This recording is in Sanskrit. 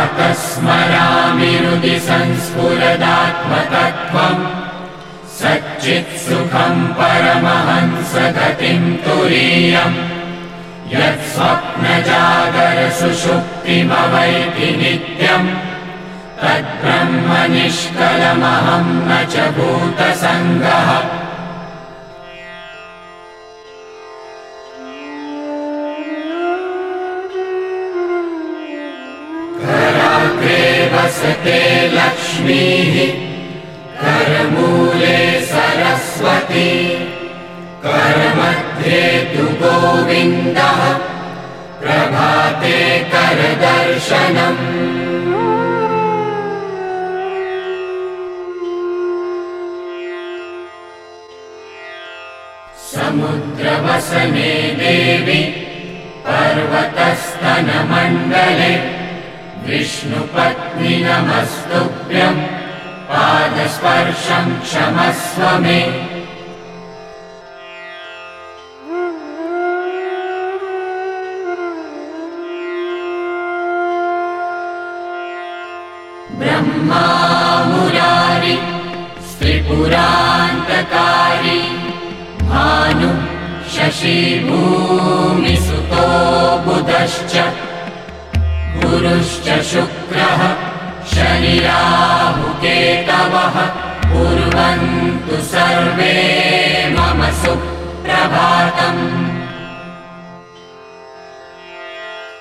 स्मरामि हृदि संस्फुरदात्मतत्त्वम् सच्चित्सुखम् परमहंसगतिम् तुरीयम् यत् स्वप्नजागरसुषुप्तिमवैति नित्यम् तद्ब्रह्म निष्कलमहम् न च भूतसङ्गः वसते लक्ष्मीः। करमूले सरस्वती। करमध्ये तु गोविन्दः। प्रभाते करदर्शनम्। समुद्रवसने देवि। पर्वतस्तनमण्डले विष्णुपत्नि नमस्तुभ्यम् पादस्पर्शम् क्षमस्व मे। ब्रह्मा मुरारि स्त्रिपुरान्तकारि भानु शशिभूमिसुतो बुधश्च गुरुश्च शुक्रः शनिराहुकेतवः कुर्वन्तु सर्वे मम सुप्रभातम्